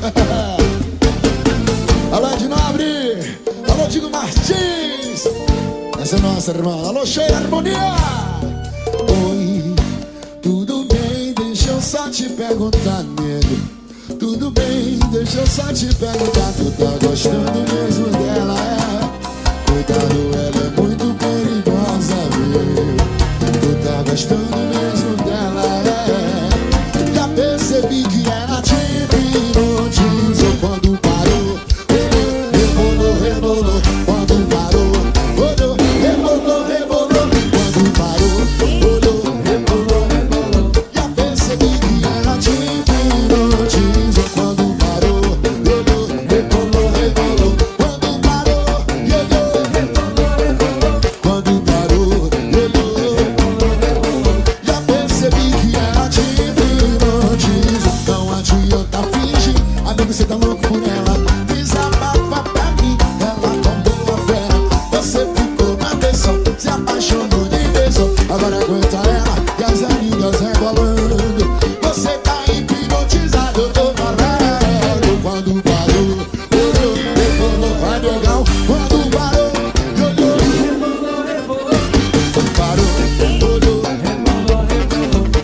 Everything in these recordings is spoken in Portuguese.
Alô, Ed Nobre! Alô, Digo Martins! Essa é nossa, irmã. Alô, cheia harmonia! Oi, tudo bem? Deixa eu só te perguntar, nego. Tudo bem, deixa eu só te perguntar. Tu tá gostando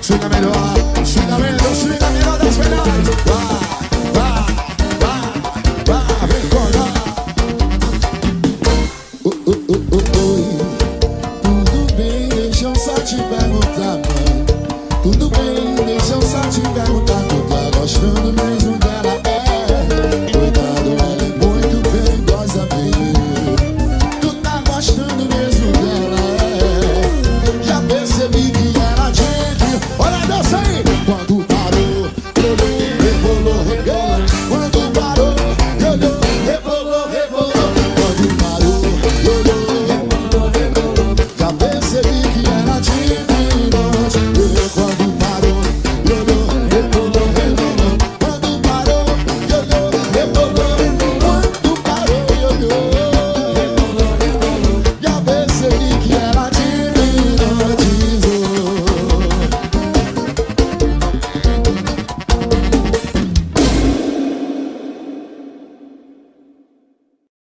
Chega melhor, chega melhor, chega melhor das melhores. Vá, vá, vá, vá, vem colar. Oh, oh, oh, oh, Tudo bem, deixa eu só te perguntar, mãe. Tudo bem, deixa eu só te perguntar.